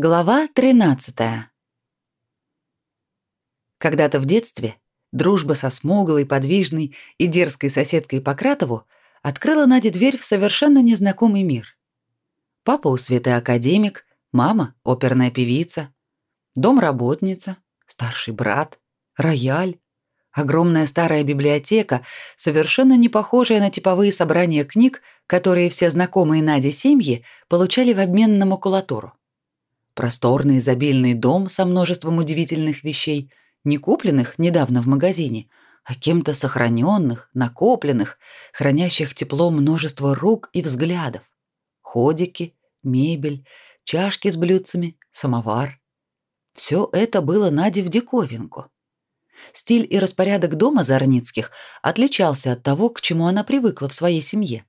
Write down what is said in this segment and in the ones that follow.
Глава 13. Когда-то в детстве дружба со смуглой, подвижной и дерзкой соседкой Пократову открыла Наде дверь в совершенно незнакомый мир. Папа у Светы академик, мама оперная певица, домработница, старший брат, рояль, огромная старая библиотека, совершенно не похожая на типовые собрания книг, которые все знакомые Наде семьи получали в обмен на макулатуру. Просторный изобильный дом со множеством удивительных вещей, не купленных недавно в магазине, а кем-то сохраненных, накопленных, хранящих тепло множество рук и взглядов. Ходики, мебель, чашки с блюдцами, самовар. Все это было Наде в диковинку. Стиль и распорядок дома Зарницких отличался от того, к чему она привыкла в своей семье.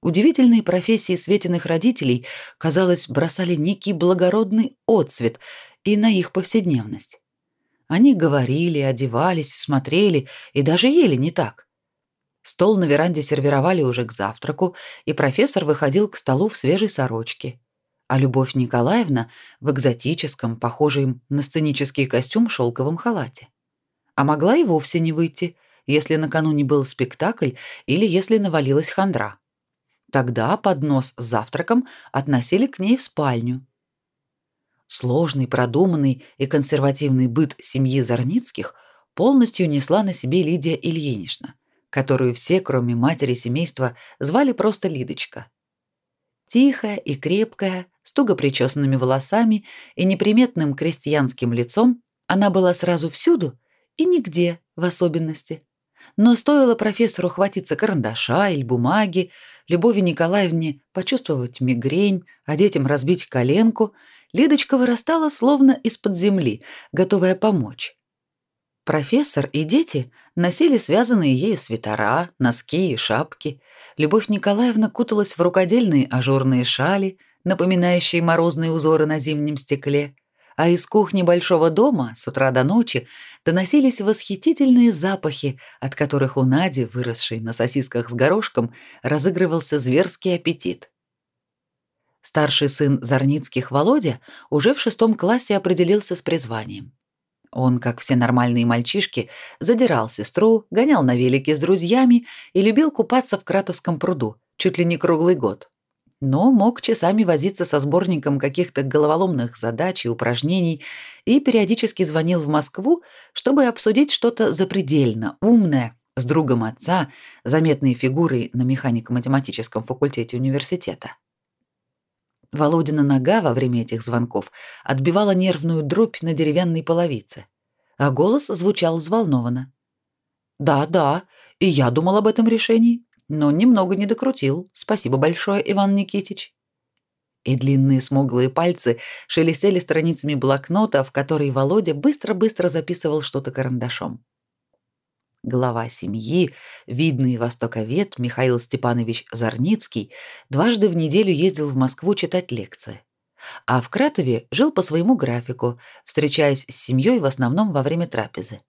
Удивительные профессии Светиных родителей, казалось, бросали некий благородный отцвет и на их повседневность. Они говорили, одевались, смотрели и даже ели не так. Стол на веранде сервировали уже к завтраку, и профессор выходил к столу в свежей сорочке. А Любовь Николаевна в экзотическом, похожем на сценический костюм шелковом халате. А могла и вовсе не выйти, если накануне был спектакль или если навалилась хандра. Тогда поднос с завтраком относили к ней в спальню. Сложный, продуманный и консервативный быт семьи Зарницких полностью несла на себе Лидия Ильинична, которую все, кроме матери семейства, звали просто Лидочка. Тихая и крепкая, с туго причесанными волосами и неприметным крестьянским лицом, она была сразу всюду и нигде в особенности. Но стоило профессору хватиться карандаша или бумаги, Любови Николаевне почувствовать мигрень, а детям разбить коленку, Лидочка вырастала словно из-под земли, готовая помочь. Профессор и дети носили связанные ею свитера, носки и шапки. Любовь Николаевна куталась в рукодельные ажурные шали, напоминающие морозные узоры на зимнем стекле – а из кухни большого дома с утра до ночи доносились восхитительные запахи, от которых у Нади, выросшей на сосисках с горошком, разыгрывался зверский аппетит. Старший сын Зарницких Володя уже в шестом классе определился с призванием. Он, как все нормальные мальчишки, задирал сестру, гонял на велике с друзьями и любил купаться в Кратовском пруду чуть ли не круглый год но мог часами возиться со сборником каких-то головоломных задач и упражнений и периодически звонил в Москву, чтобы обсудить что-то запредельно умное с другом отца, заметной фигурой на механико-математическом факультете университета. Володина нога во время этих звонков отбивала нервную дробь на деревянной половице, а голос звучал взволнованно. «Да, да, и я думал об этом решении но немного не докрутил. Спасибо большое, Иван Никитич. И длинные смуглые пальцы шелестели страницами блокнота, в который Володя быстро-быстро записывал что-то карандашом. Глава семьи, видный востоковед Михаил Степанович Зарницкий, дважды в неделю ездил в Москву читать лекции. А в Кратове жил по своему графику, встречаясь с семьей в основном во время трапезы.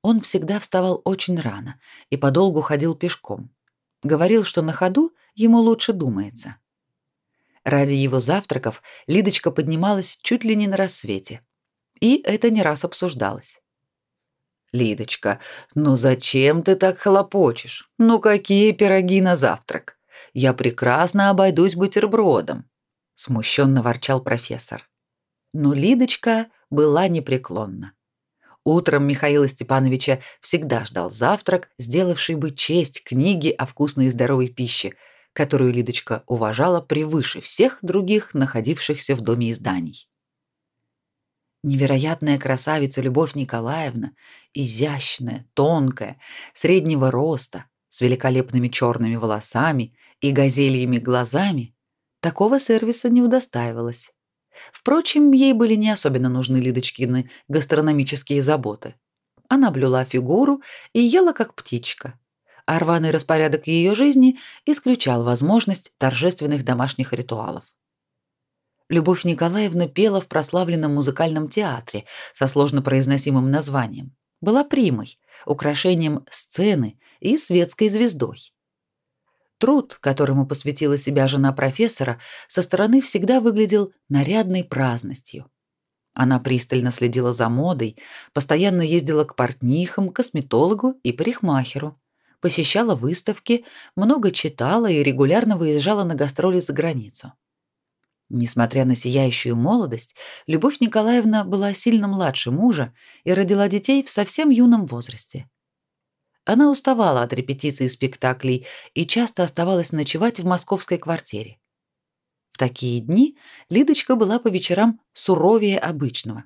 Он всегда вставал очень рано и подолгу ходил пешком. Говорил, что на ходу ему лучше думается. Ради его завтраков Лидочка поднималась чуть ли не на рассвете. И это не раз обсуждалось. «Лидочка, ну зачем ты так хлопочешь? Ну какие пироги на завтрак? Я прекрасно обойдусь бутербродом», — смущенно ворчал профессор. Но Лидочка была непреклонна. Утром Михаила Степановича всегда ждал завтрак, сделавший бы честь книге о вкусной и здоровой пище, которую Лидочка уважала превыше всех других, находившихся в доме изданий. Невероятная красавица Любовь Николаевна, изящная, тонкая, среднего роста, с великолепными черными волосами и газельями глазами, такого сервиса не удостаивалась. Впрочем, ей были не особенно нужны Лидочкины гастрономические заботы. Она блюла фигуру и ела как птичка. А рваный распорядок ее жизни исключал возможность торжественных домашних ритуалов. Любовь Николаевна пела в прославленном музыкальном театре со сложно произносимым названием. Была примой, украшением сцены и светской звездой. Труд, которому посвятила себя жена профессора, со стороны всегда выглядел нарядной праздностью. Она пристально следила за модой, постоянно ездила к портнихам, косметологу и парикмахеру, посещала выставки, много читала и регулярно выезжала на гастроли за границу. Несмотря на сияющую молодость, Любовь Николаевна была сильно младше мужа и родила детей в совсем юном возрасте. Она уставала от репетиций спектаклей и часто оставалась ночевать в московской квартире. В такие дни Лидочка была по вечерам суровее обычного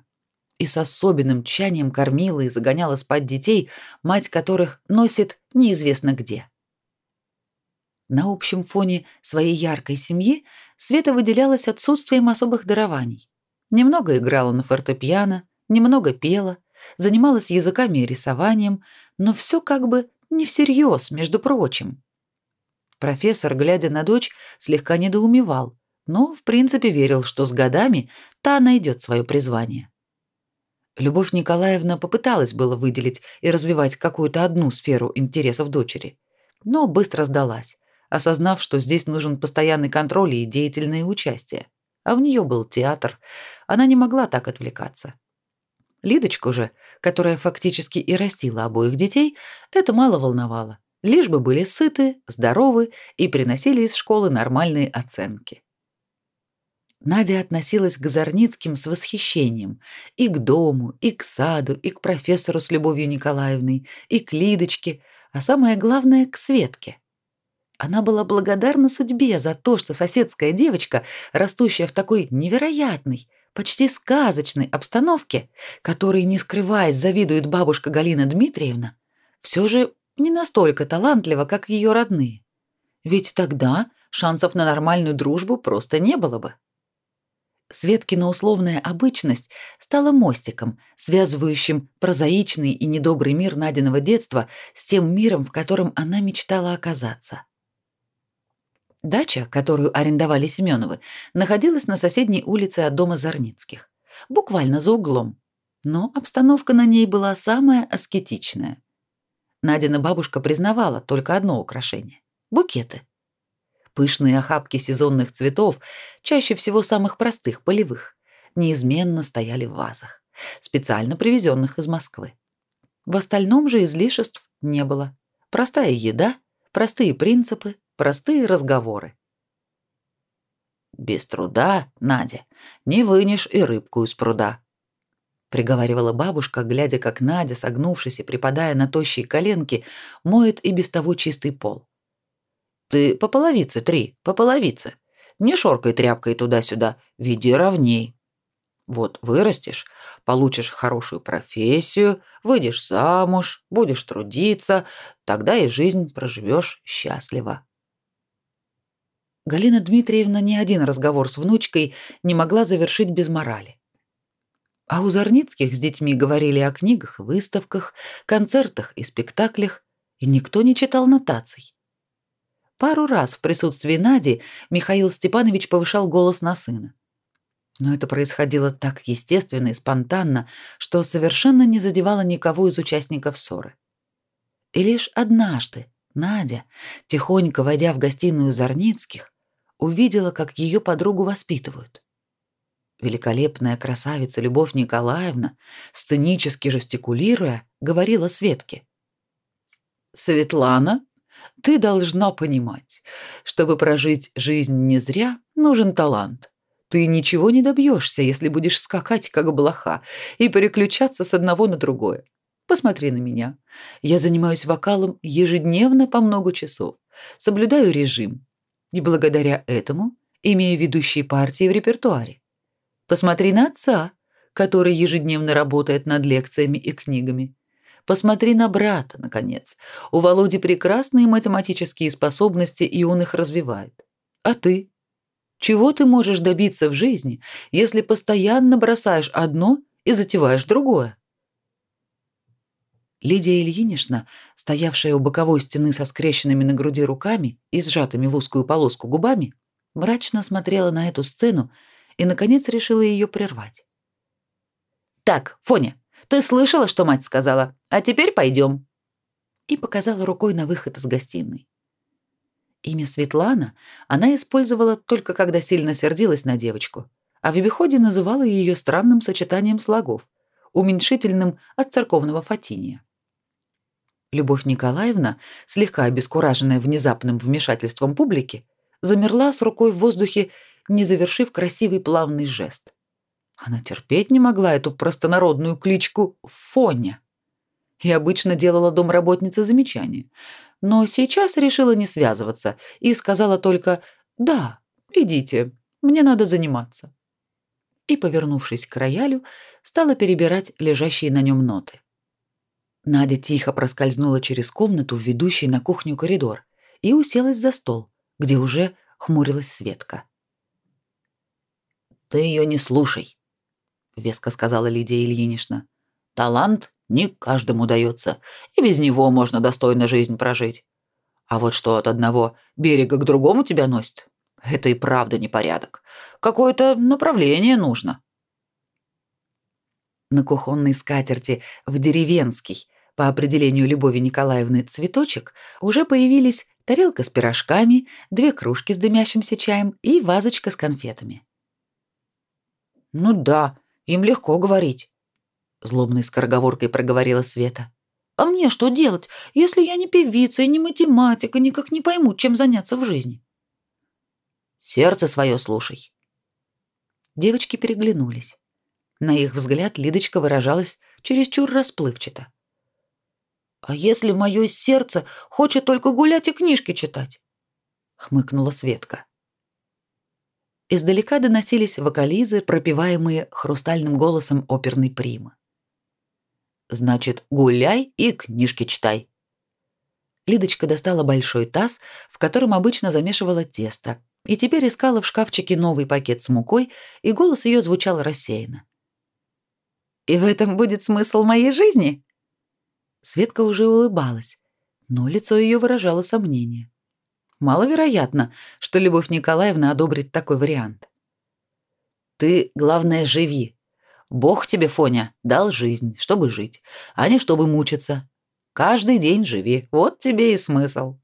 и с особенным тщанием кормила и загоняла спать детей, мать которых носит неизвестно где. На общем фоне своей яркой семьи Света выделялась отсутствием особых дарований. Немного играла на фортепиано, немного пела, занималась языками и рисованием, но все как бы не всерьез, между прочим. Профессор, глядя на дочь, слегка недоумевал, но в принципе верил, что с годами та найдет свое призвание. Любовь Николаевна попыталась было выделить и развивать какую-то одну сферу интересов дочери, но быстро сдалась, осознав, что здесь нужен постоянный контроль и деятельное участие. А в нее был театр, она не могла так отвлекаться. Лидочку же, которая фактически и растила обоих детей, это мало волновало. Лишь бы были сыты, здоровы и приносили из школы нормальные оценки. Надя относилась к Зарницким с восхищением. И к дому, и к саду, и к профессору с Любовью Николаевной, и к Лидочке, а самое главное — к Светке. Она была благодарна судьбе за то, что соседская девочка, растущая в такой невероятной, почти сказочной обстановке, которой, не скрываясь, завидует бабушка Галина Дмитриевна, все же не настолько талантлива, как ее родные. Ведь тогда шансов на нормальную дружбу просто не было бы. Светкина условная обычность стала мостиком, связывающим прозаичный и недобрый мир Надиного детства с тем миром, в котором она мечтала оказаться. Дача, которую арендовали Семеновы, находилась на соседней улице от дома Зарницких, буквально за углом. Но обстановка на ней была самая аскетичная. Надина бабушка признавала только одно украшение букеты. Пышные охапки сезонных цветов, чаще всего самых простых, полевых, неизменно стояли в вазах, специально привезенных из Москвы. В остальном же излишеств не было. Простая еда, простые принципы, простые разговоры. Без труда, Надя, не вынешь и рыбку из пруда, приговаривала бабушка, глядя, как Надя, согнувшись и припадая на тощие коленки, моет и без того чистый пол. Ты по половице три, по половице. Не шоркай тряпкой туда-сюда, веди ровней. Вот вырастешь, получишь хорошую профессию, выйдешь замуж, будешь трудиться, тогда и жизнь проживешь счастливо. Галина Дмитриевна ни один разговор с внучкой не могла завершить без морали. А у Зарницких с детьми говорили о книгах, выставках, концертах и спектаклях, и никто не читал нотаций. Пару раз в присутствии Нади Михаил Степанович повышал голос на сына. Но это происходило так естественно и спонтанно, что совершенно не задевало никого из участников ссоры. И лишь однажды Надя, тихонько войдя в гостиную Зарницких, увидела, как ее подругу воспитывают. Великолепная красавица Любовь Николаевна, сценически жестикулируя, говорила Светке. «Светлана, ты должна понимать, чтобы прожить жизнь не зря, нужен талант. Ты ничего не добьешься, если будешь скакать, как блоха, и переключаться с одного на другое. Посмотри на меня. Я занимаюсь вокалом ежедневно по много часов, соблюдаю режим, и благодаря этому имею ведущие партии в репертуаре. Посмотри на отца, который ежедневно работает над лекциями и книгами. Посмотри на брата, наконец. У Володи прекрасные математические способности, и он их развивает. А ты? Чего ты можешь добиться в жизни, если постоянно бросаешь одно и затеваешь другое? Лидия Ильинична, стоявшая у боковой стены со скрещенными на груди руками и сжатыми в узкую полоску губами, мрачно смотрела на эту сцену и, наконец, решила ее прервать. «Так, Фоня, ты слышала, что мать сказала? А теперь пойдем!» И показала рукой на выход из гостиной. Имя Светлана она использовала только когда сильно сердилась на девочку, а в обиходе называла ее странным сочетанием слогов, уменьшительным от церковного фатиния. Любовь Николаевна, слегка обескураженная внезапным вмешательством публики, замерла с рукой в воздухе, не завершив красивый плавный жест. Она терпеть не могла эту простонародную кличку Фоня. И обычно делала домработнице замечания. Но сейчас решила не связываться и сказала только «Да, идите, мне надо заниматься». И, повернувшись к роялю, стала перебирать лежащие на нем ноты. Надя тихо проскользнула через комнату, ведущий на кухню коридор, и уселась за стол, где уже хмурилась Светка. «Ты ее не слушай», — веско сказала Лидия Ильинична. «Талант не каждому дается, и без него можно достойно жизнь прожить. А вот что от одного берега к другому тебя носит, это и правда непорядок. Какое-то направление нужно». На кухонной скатерти в деревенский, по определению Любови Николаевны, цветочек уже появились тарелка с пирожками, две кружки с дымящимся чаем и вазочка с конфетами. Ну да, им легко говорить, злобной скороговоркой проговорила Света. А мне что делать, если я не певица и не математика, никак не пойму, чем заняться в жизни? Сердце свое слушай. Девочки переглянулись. На их взгляд Лидочка выражалась чересчур расплывчато. А если мое сердце хочет только гулять и книжки читать? хмыкнула Светка. Издалека доносились вокализы, пропеваемые хрустальным голосом оперной примы. Значит, гуляй и книжки читай. Лидочка достала большой таз, в котором обычно замешивала тесто, и теперь искала в шкафчике новый пакет с мукой, и голос ее звучал рассеянно. «И в этом будет смысл моей жизни?» Светка уже улыбалась, но лицо ее выражало сомнение. Маловероятно, что Любовь Николаевна одобрит такой вариант. «Ты, главное, живи. Бог тебе, Фоня, дал жизнь, чтобы жить, а не чтобы мучиться. Каждый день живи, вот тебе и смысл».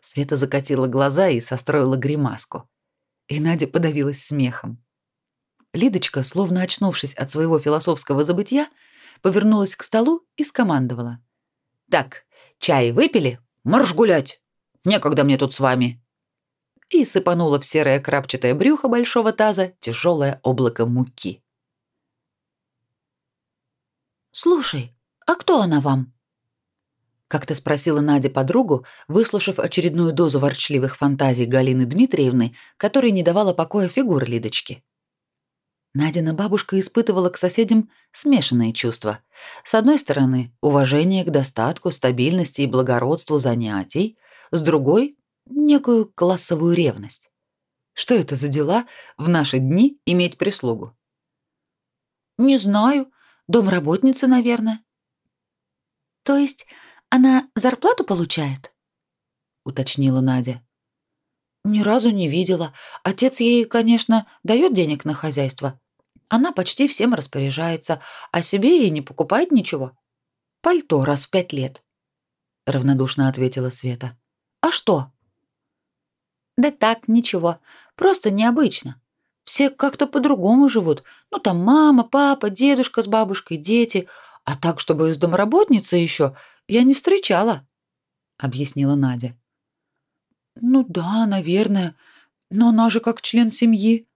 Света закатила глаза и состроила гримаску. И Надя подавилась смехом. Лидочка, словно очнувшись от своего философского забытья, повернулась к столу и скомандовала. «Так, чай выпили? Марш гулять! Некогда мне тут с вами!» И сыпанула в серое крапчатое брюхо большого таза тяжелое облако муки. «Слушай, а кто она вам?» Как-то спросила Надя подругу, выслушав очередную дозу ворчливых фантазий Галины Дмитриевны, которой не давала покоя фигура Лидочки. Надина бабушка испытывала к соседям смешанные чувства. С одной стороны, уважение к достатку, стабильности и благородству занятий, с другой — некую классовую ревность. Что это за дела в наши дни иметь прислугу? «Не знаю. Домработница, наверное». «То есть она зарплату получает?» — уточнила Надя. «Ни разу не видела. Отец ей, конечно, дает денег на хозяйство. Она почти всем распоряжается, а себе и не покупает ничего. Пальто раз в пять лет», — равнодушно ответила Света. «А что?» «Да так, ничего. Просто необычно. Все как-то по-другому живут. Ну, там мама, папа, дедушка с бабушкой, дети. А так, чтобы из домработницы еще, я не встречала», — объяснила Надя. «Ну да, наверное. Но она же как член семьи»,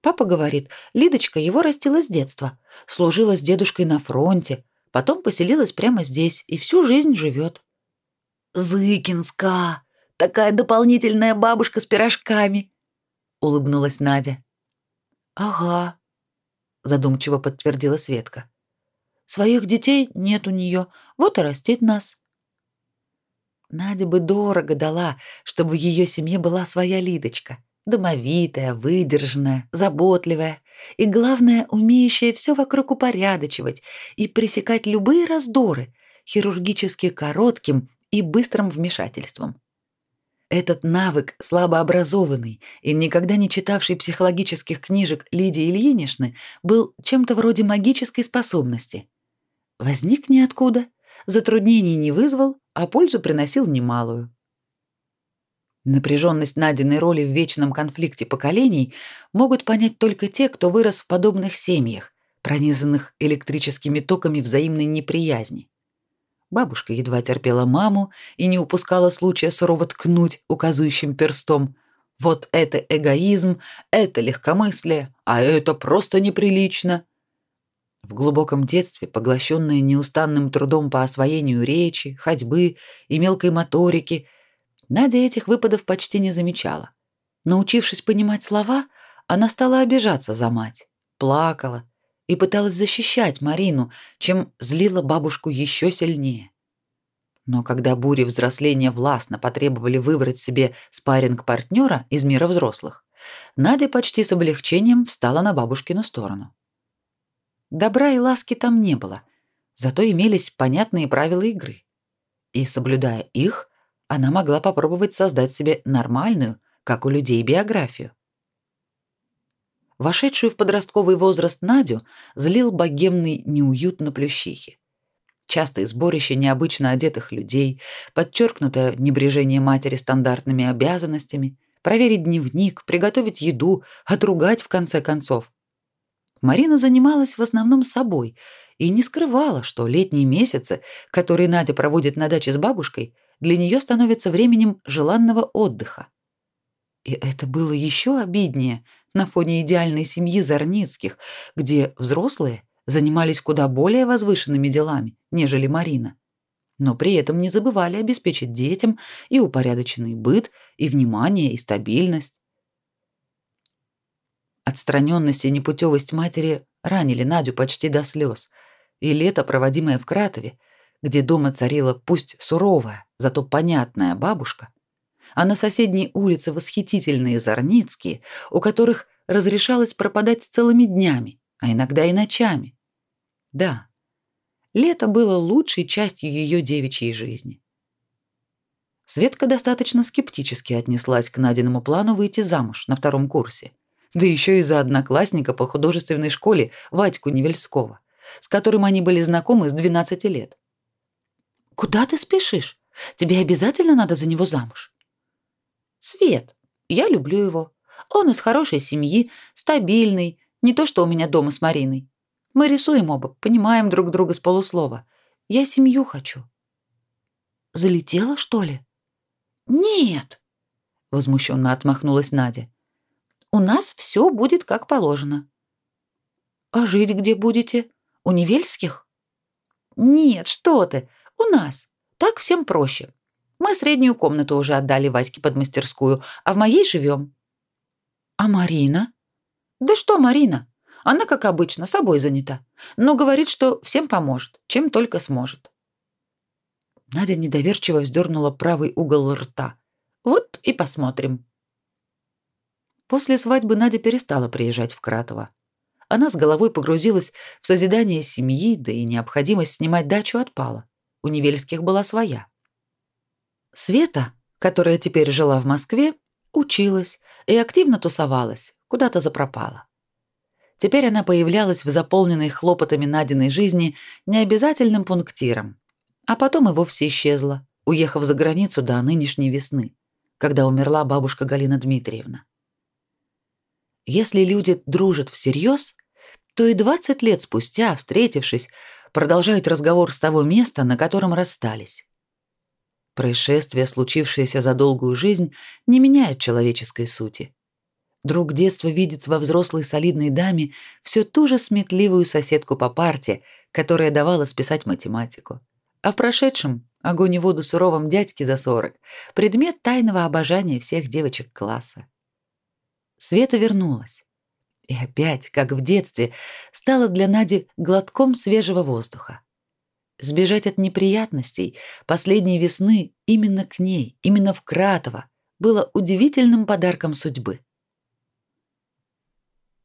Папа говорит, Лидочка его растила с детства, служила с дедушкой на фронте, потом поселилась прямо здесь и всю жизнь живет. Зыкинска, такая дополнительная бабушка с пирожками, улыбнулась Надя. Ага, задумчиво подтвердила Светка. Своих детей нет у нее, вот и растит нас. Надя бы дорого дала, чтобы в ее семье была своя Лидочка домовитая, выдержанная, заботливая и, главное, умеющая все вокруг упорядочивать и пресекать любые раздоры хирургически коротким и быстрым вмешательством. Этот навык слабообразованный и никогда не читавший психологических книжек Лидии Ильиничны был чем-то вроде магической способности. Возник ниоткуда, затруднений не вызвал, а пользу приносил немалую. Напряженность Надиной роли в вечном конфликте поколений могут понять только те, кто вырос в подобных семьях, пронизанных электрическими токами взаимной неприязни. Бабушка едва терпела маму и не упускала случая сурово ткнуть указывающим перстом. Вот это эгоизм, это легкомыслие, а это просто неприлично. В глубоком детстве, поглощенная неустанным трудом по освоению речи, ходьбы и мелкой моторики, Надя этих выпадов почти не замечала. Научившись понимать слова, она стала обижаться за мать, плакала, и пыталась защищать Марину, чем злила бабушку еще сильнее. Но когда бури взросления властно потребовали выбрать себе спарринг-партнера из мира взрослых, Надя почти с облегчением встала на бабушкину сторону. Добра и ласки там не было, зато имелись понятные правила игры. И, соблюдая их, она могла попробовать создать себе нормальную, как у людей, биографию. Вошедшую в подростковый возраст Надю злил богемный неуют на плющихе. Частые сборища необычно одетых людей, подчеркнутое небрежение матери стандартными обязанностями, проверить дневник, приготовить еду, отругать в конце концов. Марина занималась в основном собой и не скрывала, что летние месяцы, которые Надя проводит на даче с бабушкой, для нее становятся временем желанного отдыха. И это было еще обиднее на фоне идеальной семьи Зарницких, где взрослые занимались куда более возвышенными делами, нежели Марина. Но при этом не забывали обеспечить детям и упорядоченный быт, и внимание, и стабильность. Отстраненность и непутевость матери ранили Надю почти до слез, и лето, проводимое в Кратове, где дома царила пусть суровая, зато понятная бабушка, а на соседней улице восхитительные Зарницкие, у которых разрешалось пропадать целыми днями, а иногда и ночами. Да, лето было лучшей частью ее девичьей жизни. Светка достаточно скептически отнеслась к Надиному плану выйти замуж на втором курсе, да еще и за одноклассника по художественной школе Вадьку Невельского, с которым они были знакомы с 12 лет. «Куда ты спешишь? Тебе обязательно надо за него замуж?» Свет. Я люблю его. Он из хорошей семьи, стабильный, не то что у меня дома с Мариной. Мы рисуем оба, понимаем друг друга с полуслова. Я семью хочу. Залетела, что ли? Нет, возмущенно отмахнулась Надя. У нас все будет как положено. А жить где будете? У Невельских? Нет, что ты? У нас. Так всем проще. Мы среднюю комнату уже отдали Ваське под мастерскую, а в моей живем. А Марина? Да что Марина? Она, как обычно, собой занята, но говорит, что всем поможет, чем только сможет. Надя недоверчиво вздернула правый угол рта. Вот и посмотрим. После свадьбы Надя перестала приезжать в Кратово. Она с головой погрузилась в созидание семьи, да и необходимость снимать дачу отпала. У Невельских была своя. Света, которая теперь жила в Москве, училась и активно тусовалась, куда-то запропала. Теперь она появлялась в заполненной хлопотами Надиной жизни необязательным пунктиром, а потом и вовсе исчезла, уехав за границу до нынешней весны, когда умерла бабушка Галина Дмитриевна. Если люди дружат всерьез, то и 20 лет спустя, встретившись, продолжают разговор с того места, на котором расстались. Происшествия, случившиеся за долгую жизнь, не меняют человеческой сути. Друг детства видит во взрослой солидной даме все ту же сметливую соседку по парте, которая давала списать математику. А в прошедшем огонь и воду суровом дядьке за сорок — предмет тайного обожания всех девочек класса. Света вернулась. И опять, как в детстве, стала для Нади глотком свежего воздуха. Сбежать от неприятностей последней весны именно к ней, именно в Кратово, было удивительным подарком судьбы.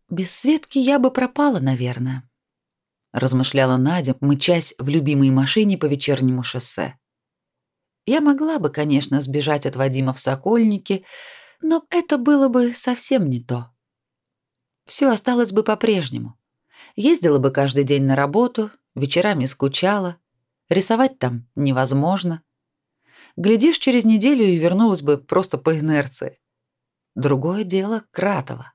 Без Светки я бы пропала, наверное, размышляла Надя, мчась в любимой машине по вечернему шоссе. Я могла бы, конечно, сбежать от Вадима в Сокольнике, но это было бы совсем не то. Все осталось бы по-прежнему. Ездила бы каждый день на работу, вечерами скучала, Рисовать там невозможно. глядишь, через неделю и вернулась бы просто по инерции. Другое дело Кратова.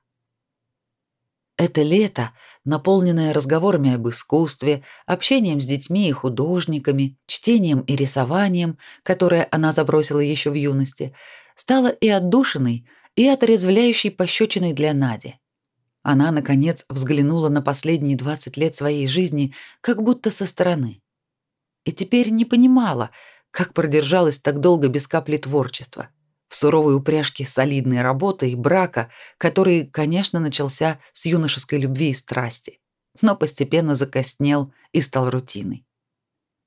Это лето, наполненное разговорами об искусстве, общением с детьми и художниками, чтением и рисованием, которое она забросила еще в юности, стало и отдушиной, и отрезвляющей пощечиной для Нади. Она, наконец, взглянула на последние 20 лет своей жизни как будто со стороны. И теперь не понимала, как продержалась так долго без капли творчества – в суровой упряжке солидной работы и брака, который, конечно, начался с юношеской любви и страсти, но постепенно закоснел и стал рутиной.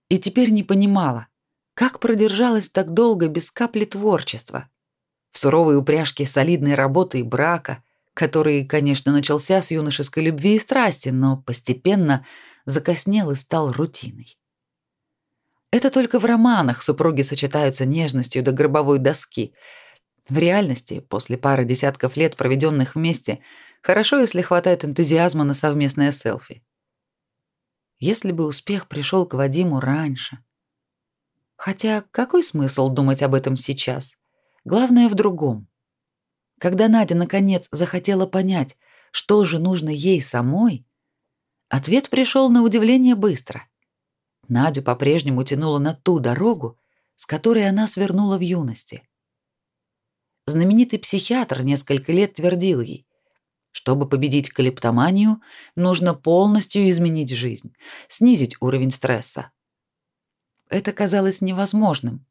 И теперь не понимала, как продержалась так долго без капли творчества. В суровой упряжке солидной работы и брака, который, конечно, начался с юношеской любви и страсти, но постепенно закоснел и стал рутиной. Это только в романах супруги сочетаются нежностью до гробовой доски. В реальности, после пары десятков лет, проведенных вместе, хорошо, если хватает энтузиазма на совместное селфи. Если бы успех пришел к Вадиму раньше. Хотя какой смысл думать об этом сейчас? Главное в другом. Когда Надя наконец захотела понять, что же нужно ей самой, ответ пришел на удивление быстро. Надю по-прежнему тянуло на ту дорогу, с которой она свернула в юности. Знаменитый психиатр несколько лет твердил ей, чтобы победить клептоманию, нужно полностью изменить жизнь, снизить уровень стресса. Это казалось невозможным,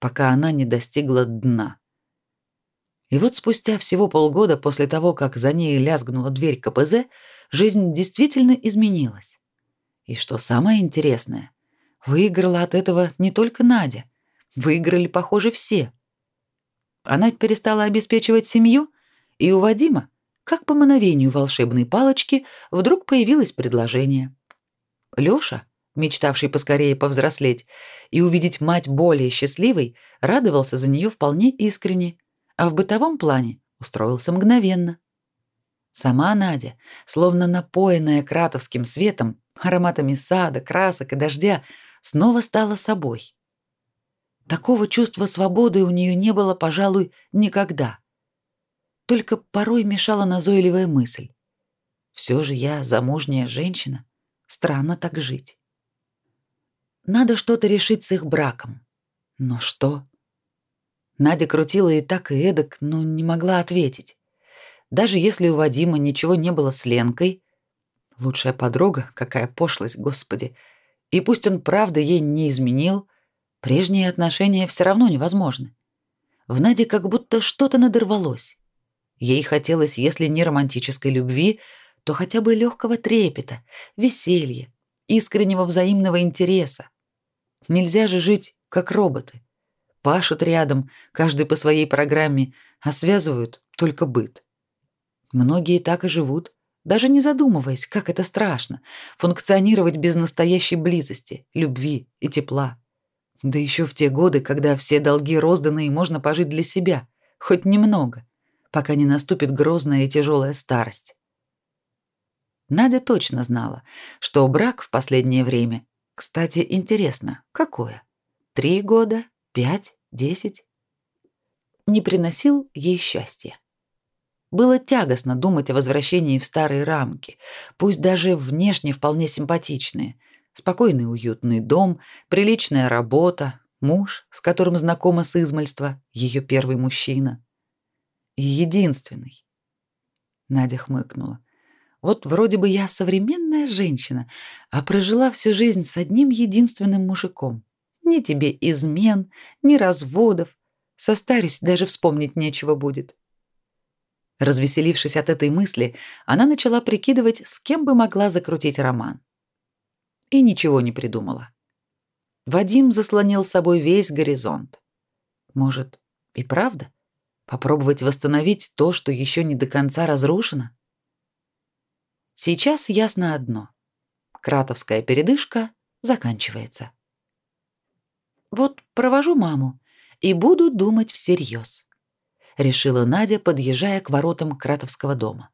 пока она не достигла дна. И вот спустя всего полгода после того, как за ней лязгнула дверь КПЗ, жизнь действительно изменилась. И что самое интересное, выиграла от этого не только Надя. Выиграли, похоже, все. Она перестала обеспечивать семью, и у Вадима, как по мановению волшебной палочки, вдруг появилось предложение. Лёша, мечтавший поскорее повзрослеть и увидеть мать более счастливой, радовался за неё вполне искренне, а в бытовом плане устроился мгновенно. Сама Надя, словно напоенная кратовским светом, ароматами сада, красок и дождя, снова стала собой. Такого чувства свободы у нее не было, пожалуй, никогда. Только порой мешала назойливая мысль. Все же я замужняя женщина, странно так жить. Надо что-то решить с их браком. Но что? Надя крутила и так, и эдак, но не могла ответить. Даже если у Вадима ничего не было с Ленкой, лучшая подруга, какая пошлость, господи. И пусть он правда ей не изменил, прежние отношения все равно невозможны. В Наде как будто что-то надорвалось. Ей хотелось, если не романтической любви, то хотя бы легкого трепета, веселья, искреннего взаимного интереса. Нельзя же жить как роботы. Пашут рядом, каждый по своей программе, а связывают только быт. Многие так и живут, даже не задумываясь, как это страшно функционировать без настоящей близости, любви и тепла. Да еще в те годы, когда все долги розданы и можно пожить для себя, хоть немного, пока не наступит грозная и тяжелая старость. Надя точно знала, что брак в последнее время, кстати, интересно, какое? Три года, пять, десять? Не приносил ей счастья. Было тягостно думать о возвращении в старые рамки, пусть даже внешне вполне симпатичные. Спокойный уютный дом, приличная работа, муж, с которым знакома с измальства, ее первый мужчина. И единственный. Надя хмыкнула. Вот вроде бы я современная женщина, а прожила всю жизнь с одним единственным мужиком. Ни тебе измен, ни разводов. Состарюсь, даже вспомнить нечего будет. Развеселившись от этой мысли, она начала прикидывать, с кем бы могла закрутить роман. И ничего не придумала. Вадим заслонил собой весь горизонт. Может, и правда попробовать восстановить то, что еще не до конца разрушено? Сейчас ясно одно. Кратовская передышка заканчивается. Вот провожу маму и буду думать всерьез решила Надя, подъезжая к воротам Кратовского дома.